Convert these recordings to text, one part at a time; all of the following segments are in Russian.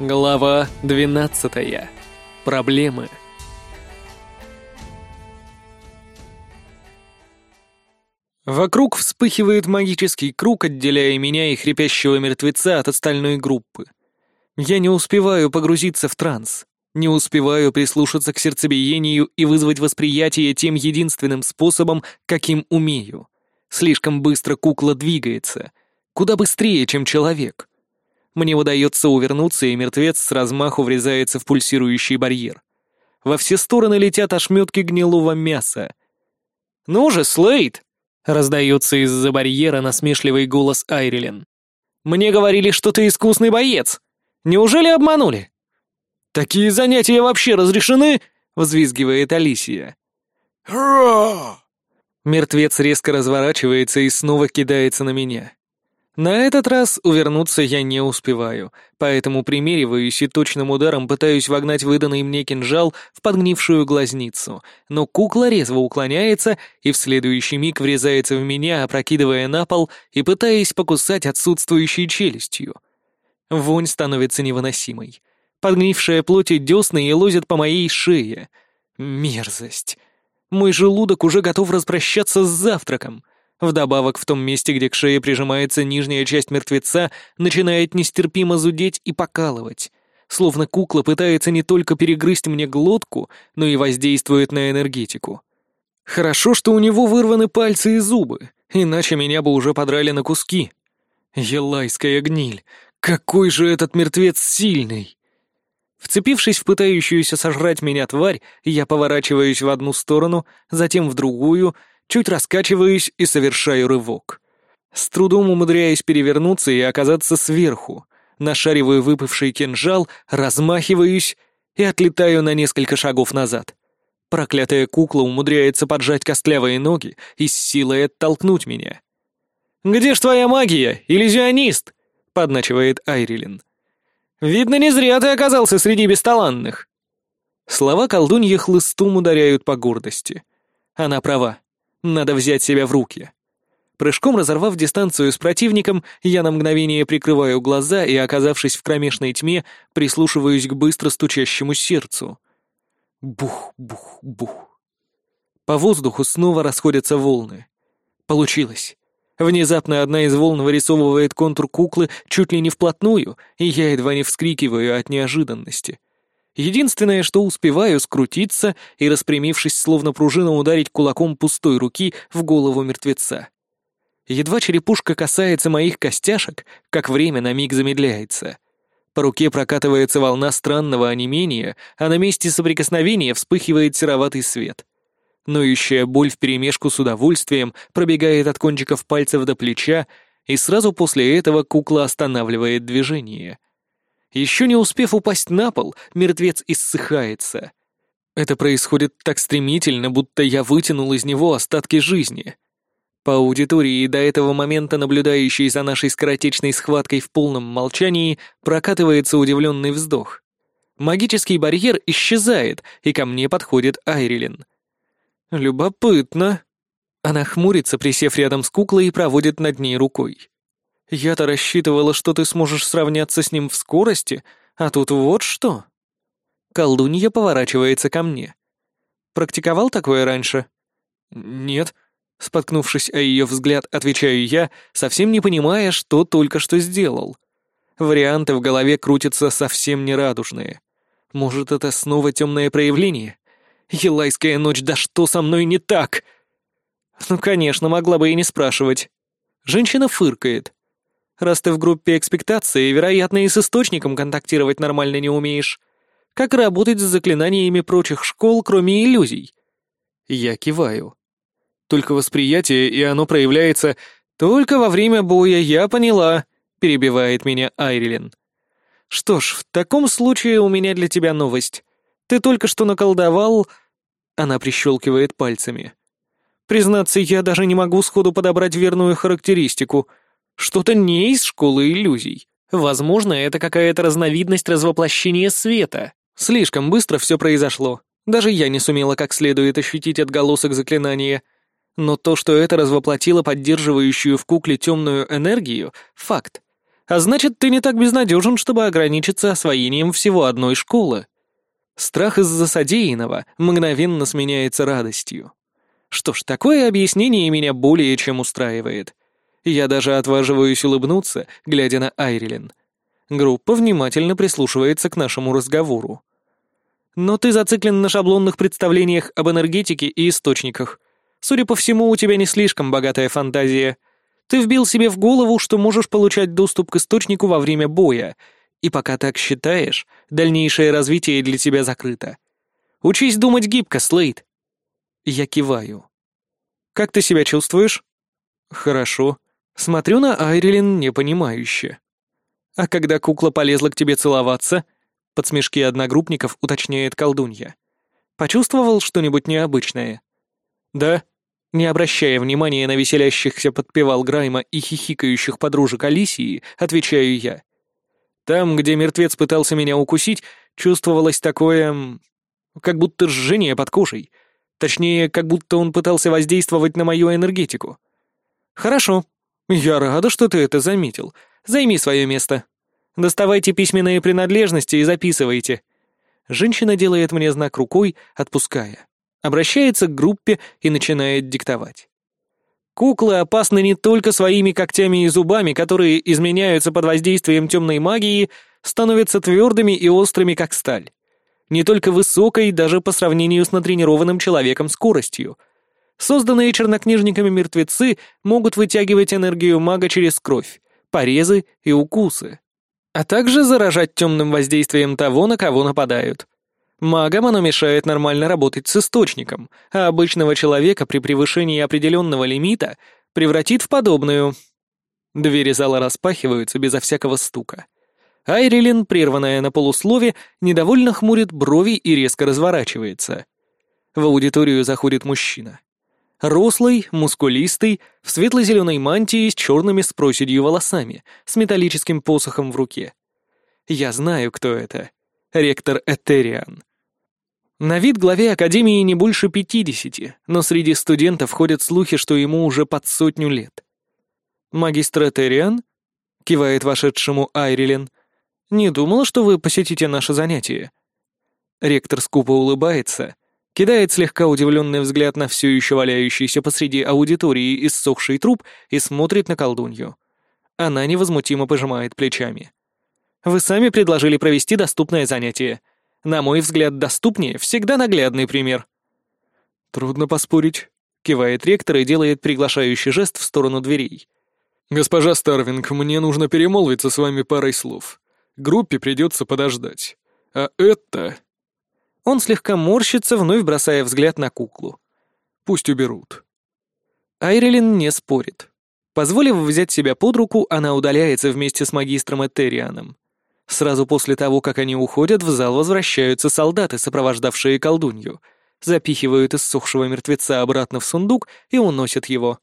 Глава 12. Проблемы. Вокруг вспыхивает магический круг, отделяя меня и хрипящего мертвеца от остальной группы. Я не успеваю погрузиться в транс, не успеваю прислушаться к сердцебиению и вызвать восприятие тем единственным способом, каким умею. Слишком быстро кукла двигается, куда быстрее, чем человек. Мне удается увернуться, и мертвец с размаху врезается в пульсирующий барьер. Во все стороны летят ошметки гнилого мяса. «Ну же, Слейд!» Раздается из-за барьера насмешливый голос Айрилен. «Мне говорили, что ты искусный боец. Неужели обманули?» «Такие занятия вообще разрешены?» — взвизгивает Алисия. «Ра!» Мертвец резко разворачивается и снова кидается на меня. На этот раз увернуться я не успеваю, поэтому примериваюсь и точным ударом пытаюсь вогнать выданный мне кинжал в подгнившую глазницу, но кукла резво уклоняется и в следующий миг врезается в меня, опрокидывая на пол и пытаясь покусать отсутствующей челюстью. Вонь становится невыносимой. Подгнившая плоть и десны и по моей шее. Мерзость. Мой желудок уже готов распрощаться с завтраком — Вдобавок, в том месте, где к шее прижимается нижняя часть мертвеца, начинает нестерпимо зудеть и покалывать. Словно кукла пытается не только перегрызть мне глотку, но и воздействует на энергетику. Хорошо, что у него вырваны пальцы и зубы, иначе меня бы уже подрали на куски. Елайская гниль! Какой же этот мертвец сильный! Вцепившись в пытающуюся сожрать меня тварь, я поворачиваюсь в одну сторону, затем в другую чуть раскачиваюсь и совершаю рывок. С трудом умудряюсь перевернуться и оказаться сверху. Нашариваю выпавший кинжал, размахиваюсь и отлетаю на несколько шагов назад. Проклятая кукла умудряется поджать костлявые ноги и с силой оттолкнуть меня. «Где ж твоя магия, иллюзионист?» — подначивает Айрилин. «Видно, не зря ты оказался среди бесталанных». Слова колдуньи хлыстом ударяют по гордости. Она права. Надо взять себя в руки. Прыжком разорвав дистанцию с противником, я на мгновение прикрываю глаза и, оказавшись в кромешной тьме, прислушиваюсь к быстро стучащему сердцу. Бух, бух, бух. По воздуху снова расходятся волны. Получилось. Внезапно одна из волн вырисовывает контур куклы чуть ли не вплотную, и я едва не вскрикиваю от неожиданности. Единственное, что успеваю скрутиться и, распрямившись, словно пружина, ударить кулаком пустой руки в голову мертвеца. Едва черепушка касается моих костяшек, как время на миг замедляется. По руке прокатывается волна странного онемения, а на месте соприкосновения вспыхивает сероватый свет. Ноющая боль вперемешку с удовольствием пробегает от кончиков пальцев до плеча, и сразу после этого кукла останавливает движение — еще не успев упасть на пол, мертвец иссыхается. Это происходит так стремительно, будто я вытянул из него остатки жизни. По аудитории, до этого момента наблюдающей за нашей скоротечной схваткой в полном молчании, прокатывается удивленный вздох. Магический барьер исчезает, и ко мне подходит Айрилен. «Любопытно». Она хмурится, присев рядом с куклой и проводит над ней рукой. Я-то рассчитывала, что ты сможешь сравняться с ним в скорости, а тут вот что. Колдунья поворачивается ко мне. Практиковал такое раньше? Нет. Споткнувшись о ее взгляд, отвечаю я, совсем не понимая, что только что сделал. Варианты в голове крутятся совсем нерадужные. Может, это снова темное проявление? Елайская ночь, да что со мной не так? Ну, конечно, могла бы и не спрашивать. Женщина фыркает. Раз ты в группе экспектации, вероятно, и с источником контактировать нормально не умеешь. Как работать с заклинаниями прочих школ, кроме иллюзий? Я киваю. Только восприятие, и оно проявляется только во время боя, я поняла, перебивает меня Айрилен. Что ж, в таком случае у меня для тебя новость. Ты только что наколдовал... Она прищелкивает пальцами. Признаться, я даже не могу сходу подобрать верную характеристику — что-то не из школы иллюзий. Возможно, это какая-то разновидность развоплощения света. Слишком быстро все произошло. Даже я не сумела как следует ощутить отголосок заклинания. Но то, что это развоплотило поддерживающую в кукле темную энергию — факт. А значит, ты не так безнадежен, чтобы ограничиться освоением всего одной школы. Страх из-за содеянного мгновенно сменяется радостью. Что ж, такое объяснение меня более чем устраивает. Я даже отваживаюсь улыбнуться, глядя на Айрилен. Группа внимательно прислушивается к нашему разговору. Но ты зациклен на шаблонных представлениях об энергетике и источниках. Судя по всему, у тебя не слишком богатая фантазия. Ты вбил себе в голову, что можешь получать доступ к источнику во время боя, и пока так считаешь, дальнейшее развитие для тебя закрыто. Учись думать гибко, Слейд. Я киваю. Как ты себя чувствуешь? Хорошо. Смотрю на Айрилин непонимающе. А когда кукла полезла к тебе целоваться — под смешки одногруппников уточняет колдунья. Почувствовал что-нибудь необычное? Да. Не обращая внимания на веселящихся подпевал Грайма и хихикающих подружек Алисии, отвечаю я. Там, где мертвец пытался меня укусить, чувствовалось такое... как будто жжение под кожей. Точнее, как будто он пытался воздействовать на мою энергетику. Хорошо. Я рада, что ты это заметил. Займи свое место. Доставайте письменные принадлежности и записывайте». Женщина делает мне знак рукой, отпуская. Обращается к группе и начинает диктовать. Куклы опасны не только своими когтями и зубами, которые изменяются под воздействием темной магии, становятся твердыми и острыми, как сталь. Не только высокой, даже по сравнению с натренированным человеком скоростью. Созданные чернокнижниками мертвецы могут вытягивать энергию мага через кровь, порезы и укусы а также заражать темным воздействием того, на кого нападают. Магам оно мешает нормально работать с источником, а обычного человека при превышении определенного лимита превратит в подобную. Двери зала распахиваются безо всякого стука. Айрилин, прерванная на полуслове, недовольно хмурит брови и резко разворачивается. В аудиторию заходит мужчина. Рослый, мускулистый, в светло-зеленой мантии с черными с проседью волосами, с металлическим посохом в руке. Я знаю, кто это. Ректор Этериан. На вид главе Академии не больше пятидесяти, но среди студентов ходят слухи, что ему уже под сотню лет. «Магистр Этериан?» — кивает вошедшему Айрилен. «Не думала, что вы посетите наше занятие». Ректор скупо улыбается — кидает слегка удивленный взгляд на все еще валяющийся посреди аудитории иссохший труп и смотрит на колдунью. Она невозмутимо пожимает плечами. «Вы сами предложили провести доступное занятие. На мой взгляд, доступнее всегда наглядный пример». «Трудно поспорить», — кивает ректор и делает приглашающий жест в сторону дверей. «Госпожа Старвинг, мне нужно перемолвиться с вами парой слов. Группе придется подождать. А это...» Он слегка морщится, вновь бросая взгляд на куклу. «Пусть уберут». Айрилин не спорит. Позволив взять себя под руку, она удаляется вместе с магистром Этерианом. Сразу после того, как они уходят, в зал возвращаются солдаты, сопровождавшие колдунью, запихивают иссохшего мертвеца обратно в сундук и уносят его.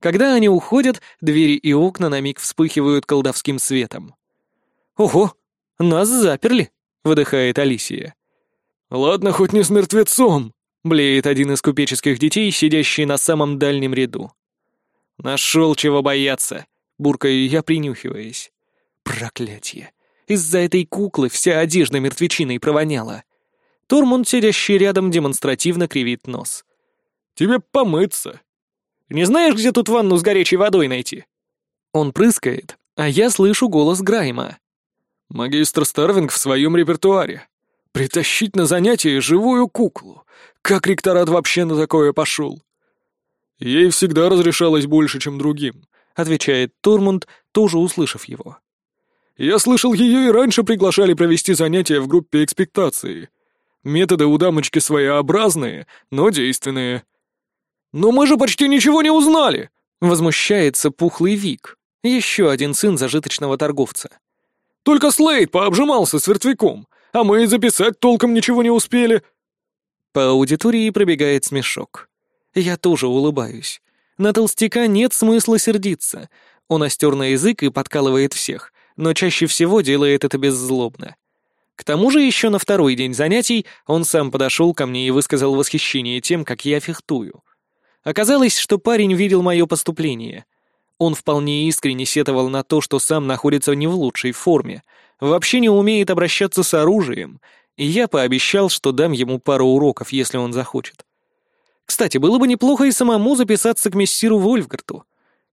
Когда они уходят, двери и окна на миг вспыхивают колдовским светом. «Ого, нас заперли!» — выдыхает Алисия. «Ладно, хоть не с мертвецом», — блеет один из купеческих детей, сидящий на самом дальнем ряду. «Нашел чего бояться», — буркаю я, принюхиваясь. Проклятье. Из-за этой куклы вся одежда мертвечиной провоняла. Тормунд, сидящий рядом, демонстративно кривит нос. «Тебе помыться». «Не знаешь, где тут ванну с горячей водой найти?» Он прыскает, а я слышу голос Грайма. «Магистр Старвинг в своем репертуаре. Притащить на занятие живую куклу. Как ректорат вообще на такое пошел? Ей всегда разрешалось больше, чем другим, отвечает Турмунд, тоже услышав его. Я слышал, ее и раньше приглашали провести занятия в группе экспектации. Методы у дамочки своеобразные, но действенные. «Но мы же почти ничего не узнали!» — возмущается пухлый Вик, еще один сын зажиточного торговца. «Только Слейд пообжимался с вертвяком, а мы и записать толком ничего не успели». По аудитории пробегает смешок. Я тоже улыбаюсь. На толстяка нет смысла сердиться. Он остер на язык и подкалывает всех, но чаще всего делает это беззлобно. К тому же еще на второй день занятий он сам подошел ко мне и высказал восхищение тем, как я фехтую. Оказалось, что парень видел мое поступление. Он вполне искренне сетовал на то, что сам находится не в лучшей форме, вообще не умеет обращаться с оружием, и я пообещал, что дам ему пару уроков, если он захочет. Кстати, было бы неплохо и самому записаться к мессиру Вольфгарту.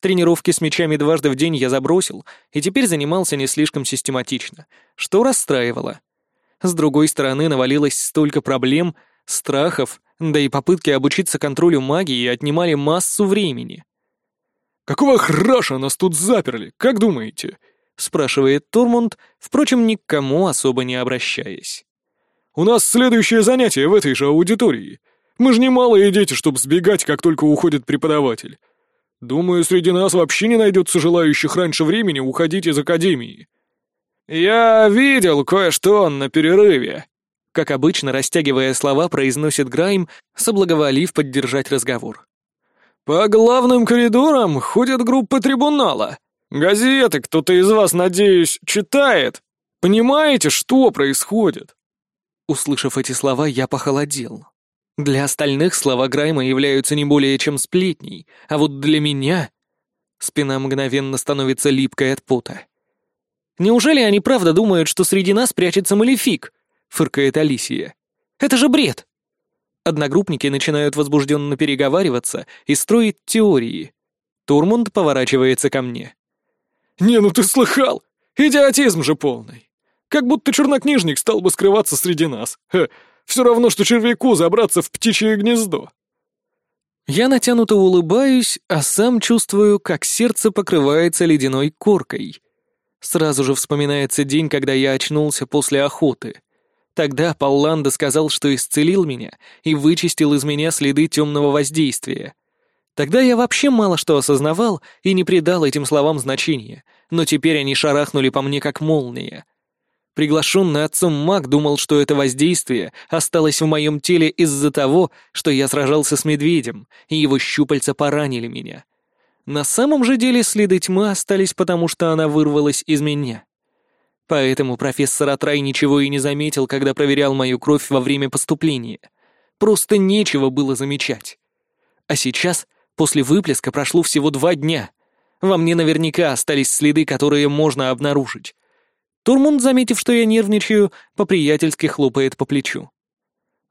Тренировки с мечами дважды в день я забросил, и теперь занимался не слишком систематично, что расстраивало. С другой стороны, навалилось столько проблем, страхов, да и попытки обучиться контролю магии отнимали массу времени. «Какого храша нас тут заперли, как думаете?» — спрашивает Турмунд, впрочем, ни к кому особо не обращаясь. «У нас следующее занятие в этой же аудитории. Мы же не малые дети, чтобы сбегать, как только уходит преподаватель. Думаю, среди нас вообще не найдется желающих раньше времени уходить из академии». «Я видел кое-что на перерыве», — как обычно, растягивая слова, произносит Грайм, соблаговолив поддержать разговор. «По главным коридорам ходят группы трибунала. Газеты кто-то из вас, надеюсь, читает. Понимаете, что происходит?» Услышав эти слова, я похолодел. Для остальных слова Грайма являются не более чем сплетней, а вот для меня... Спина мгновенно становится липкой от пота. «Неужели они правда думают, что среди нас прячется Малефик?» — фыркает Алисия. «Это же бред!» Одногруппники начинают возбужденно переговариваться и строить теории. Турмунд поворачивается ко мне. «Не, ну ты слыхал! Идиотизм же полный! Как будто чернокнижник стал бы скрываться среди нас. Ха, все равно, что червяку забраться в птичье гнездо!» Я натянуто улыбаюсь, а сам чувствую, как сердце покрывается ледяной коркой. Сразу же вспоминается день, когда я очнулся после охоты. Тогда Палланда сказал, что исцелил меня и вычистил из меня следы темного воздействия. Тогда я вообще мало что осознавал и не придал этим словам значения, но теперь они шарахнули по мне как молния. Приглашенный отцом маг думал, что это воздействие осталось в моем теле из-за того, что я сражался с медведем, и его щупальца поранили меня. На самом же деле следы тьмы остались потому, что она вырвалась из меня. Поэтому профессор Атрай ничего и не заметил, когда проверял мою кровь во время поступления. Просто нечего было замечать. А сейчас, после выплеска, прошло всего два дня. Во мне наверняка остались следы, которые можно обнаружить. Турмунд, заметив, что я нервничаю, по-приятельски хлопает по плечу.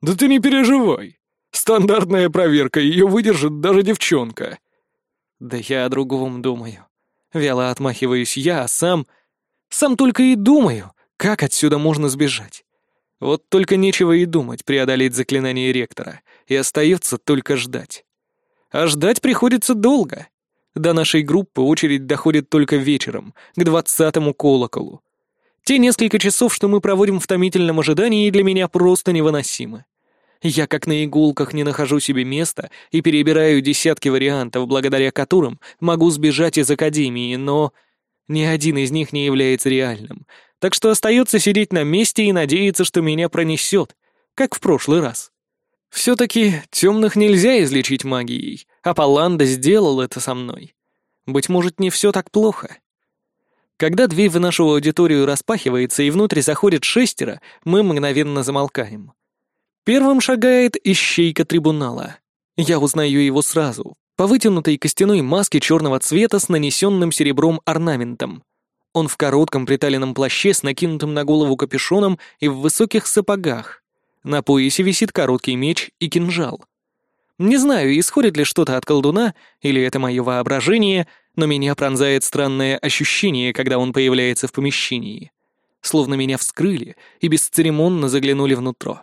«Да ты не переживай. Стандартная проверка, ее выдержит даже девчонка». «Да я о другом думаю. Вяло отмахиваюсь я, а сам сам только и думаю, как отсюда можно сбежать. Вот только нечего и думать преодолеть заклинание ректора, и остается только ждать. А ждать приходится долго. До нашей группы очередь доходит только вечером, к двадцатому колоколу. Те несколько часов, что мы проводим в томительном ожидании, для меня просто невыносимы. Я как на иголках не нахожу себе места и перебираю десятки вариантов, благодаря которым могу сбежать из академии, но ни один из них не является реальным, так что остается сидеть на месте и надеяться, что меня пронесет, как в прошлый раз. Все-таки темных нельзя излечить магией, а Паланда сделал это со мной. Быть может, не все так плохо. Когда дверь в нашу аудиторию распахивается и внутрь заходит шестеро, мы мгновенно замолкаем. Первым шагает ищейка трибунала. Я узнаю его сразу, по вытянутой костяной маске черного цвета с нанесенным серебром орнаментом. Он в коротком приталенном плаще с накинутым на голову капюшоном и в высоких сапогах. На поясе висит короткий меч и кинжал. Не знаю, исходит ли что-то от колдуна, или это мое воображение, но меня пронзает странное ощущение, когда он появляется в помещении. Словно меня вскрыли и бесцеремонно заглянули внутрь.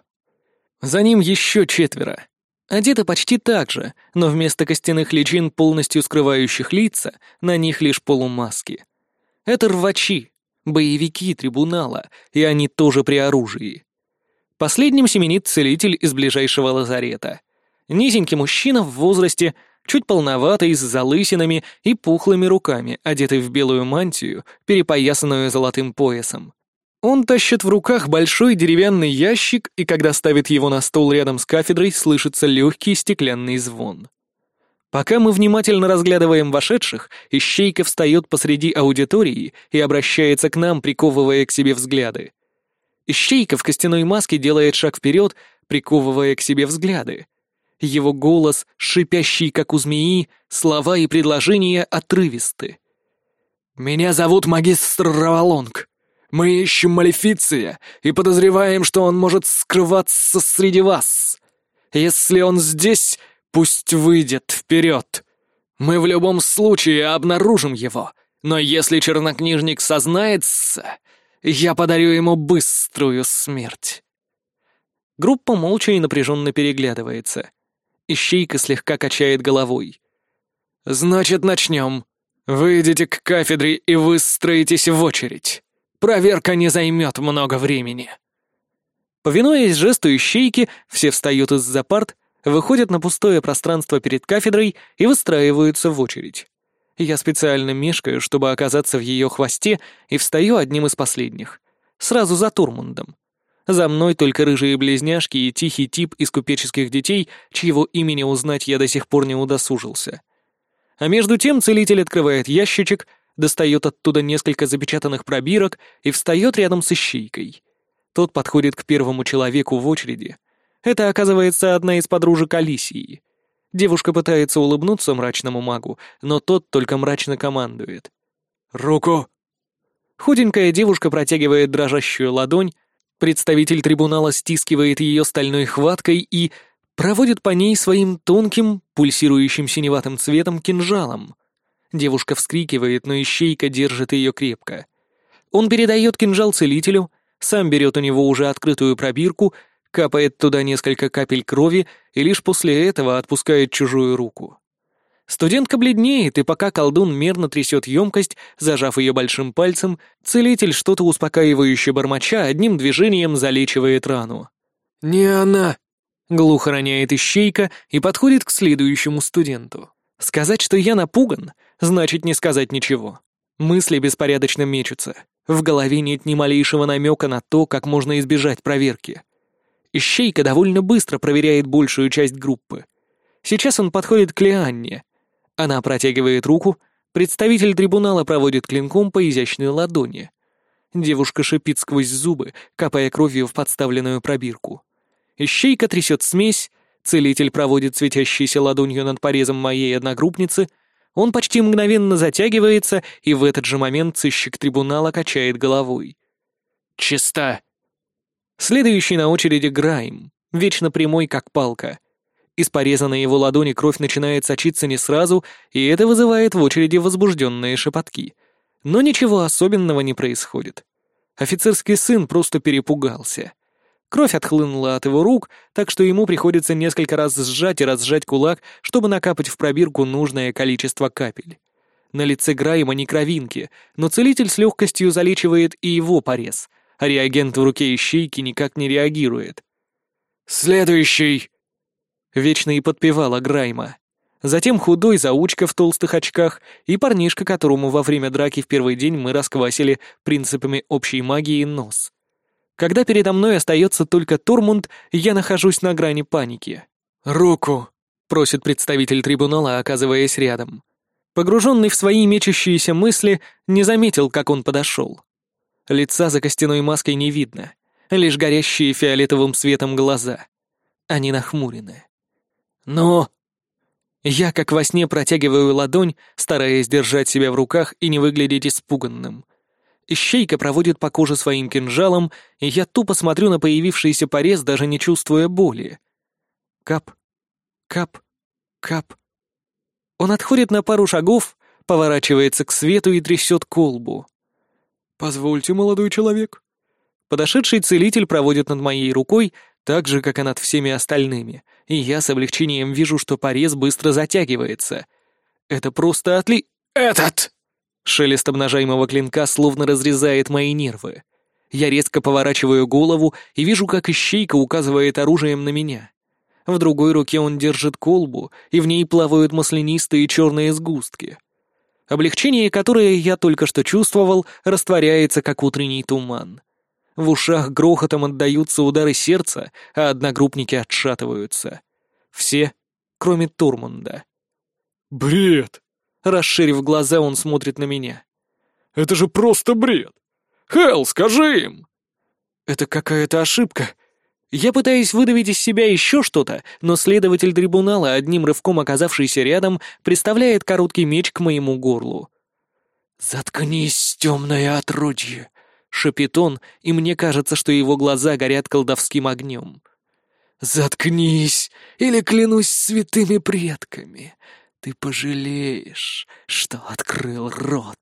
За ним еще четверо. Одеты почти так же, но вместо костяных личин, полностью скрывающих лица, на них лишь полумаски. Это рвачи, боевики трибунала, и они тоже при оружии. Последним семенит целитель из ближайшего лазарета. Низенький мужчина в возрасте, чуть полноватый, с залысинами и пухлыми руками, одетый в белую мантию, перепоясанную золотым поясом. Он тащит в руках большой деревянный ящик, и когда ставит его на стол рядом с кафедрой, слышится легкий стеклянный звон. Пока мы внимательно разглядываем вошедших, Ищейка встает посреди аудитории и обращается к нам, приковывая к себе взгляды. Ищейка в костяной маске делает шаг вперед, приковывая к себе взгляды. Его голос, шипящий, как у змеи, слова и предложения отрывисты. «Меня зовут магистр Равалонг. Мы ищем Малефиция и подозреваем, что он может скрываться среди вас. Если он здесь, пусть выйдет вперед. Мы в любом случае обнаружим его, но если чернокнижник сознается, я подарю ему быструю смерть». Группа молча и напряженно переглядывается. Ищейка слегка качает головой. «Значит, начнем. Выйдите к кафедре и выстроитесь в очередь. Проверка не займет много времени». Повинуясь жесту ищейки, все встают из-за парт, выходят на пустое пространство перед кафедрой и выстраиваются в очередь. Я специально мешкаю, чтобы оказаться в ее хвосте, и встаю одним из последних. Сразу за Турмундом. За мной только рыжие близняшки и тихий тип из купеческих детей, чьего имени узнать я до сих пор не удосужился. А между тем целитель открывает ящичек, достает оттуда несколько запечатанных пробирок и встает рядом с ищейкой. Тот подходит к первому человеку в очереди. Это, оказывается, одна из подружек Алисии. Девушка пытается улыбнуться мрачному магу, но тот только мрачно командует. «Руку!» Худенькая девушка протягивает дрожащую ладонь, Представитель трибунала стискивает ее стальной хваткой и проводит по ней своим тонким, пульсирующим синеватым цветом кинжалом. Девушка вскрикивает, но ищейка держит ее крепко. Он передает кинжал целителю, сам берет у него уже открытую пробирку, капает туда несколько капель крови и лишь после этого отпускает чужую руку. Студентка бледнеет, и пока колдун мерно трясет емкость, зажав ее большим пальцем, целитель что-то успокаивающе бормоча одним движением залечивает рану. «Не она!» — глухо роняет ищейка и подходит к следующему студенту. Сказать, что я напуган, значит не сказать ничего. Мысли беспорядочно мечутся. В голове нет ни малейшего намека на то, как можно избежать проверки. Ищейка довольно быстро проверяет большую часть группы. Сейчас он подходит к Лианне, она протягивает руку, представитель трибунала проводит клинком по изящной ладони. Девушка шипит сквозь зубы, капая кровью в подставленную пробирку. Ищейка трясет смесь, целитель проводит светящейся ладонью над порезом моей одногруппницы, он почти мгновенно затягивается, и в этот же момент сыщик трибунала качает головой. «Чиста!» Следующий на очереди Грайм, вечно прямой, как палка. Из порезанной его ладони кровь начинает сочиться не сразу, и это вызывает в очереди возбужденные шепотки. Но ничего особенного не происходит. Офицерский сын просто перепугался. Кровь отхлынула от его рук, так что ему приходится несколько раз сжать и разжать кулак, чтобы накапать в пробирку нужное количество капель. На лице Грайма не кровинки, но целитель с легкостью залечивает и его порез, а реагент в руке ищейки никак не реагирует. «Следующий!» Вечно и подпевала Грайма. Затем худой заучка в толстых очках и парнишка, которому во время драки в первый день мы расквасили принципами общей магии нос. Когда передо мной остается только Турмунд, я нахожусь на грани паники. «Руку!» — просит представитель трибунала, оказываясь рядом. Погруженный в свои мечущиеся мысли, не заметил, как он подошел. Лица за костяной маской не видно, лишь горящие фиолетовым светом глаза. Они нахмурены. Но... Я, как во сне, протягиваю ладонь, стараясь держать себя в руках и не выглядеть испуганным. Ищейка проводит по коже своим кинжалом, и я тупо смотрю на появившийся порез, даже не чувствуя боли. Кап, кап, кап. Он отходит на пару шагов, поворачивается к свету и трясет колбу. «Позвольте, молодой человек». Подошедший целитель проводит над моей рукой, так же, как и над всеми остальными, и я с облегчением вижу, что порез быстро затягивается. Это просто отли... «Этот!» Шелест обнажаемого клинка словно разрезает мои нервы. Я резко поворачиваю голову и вижу, как ищейка указывает оружием на меня. В другой руке он держит колбу, и в ней плавают маслянистые черные сгустки. Облегчение, которое я только что чувствовал, растворяется, как утренний туман. В ушах грохотом отдаются удары сердца, а одногруппники отшатываются. Все, кроме Турмунда. «Бред!» Расширив глаза, он смотрит на меня. «Это же просто бред! Хелл, скажи им!» «Это какая-то ошибка. Я пытаюсь выдавить из себя еще что-то, но следователь трибунала, одним рывком оказавшийся рядом, приставляет короткий меч к моему горлу. «Заткнись, темное отродье!» — шепит он, и мне кажется, что его глаза горят колдовским огнем. «Заткнись, или клянусь святыми предками, ты пожалеешь, что открыл рот».